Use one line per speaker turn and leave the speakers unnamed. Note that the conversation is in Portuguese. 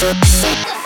Música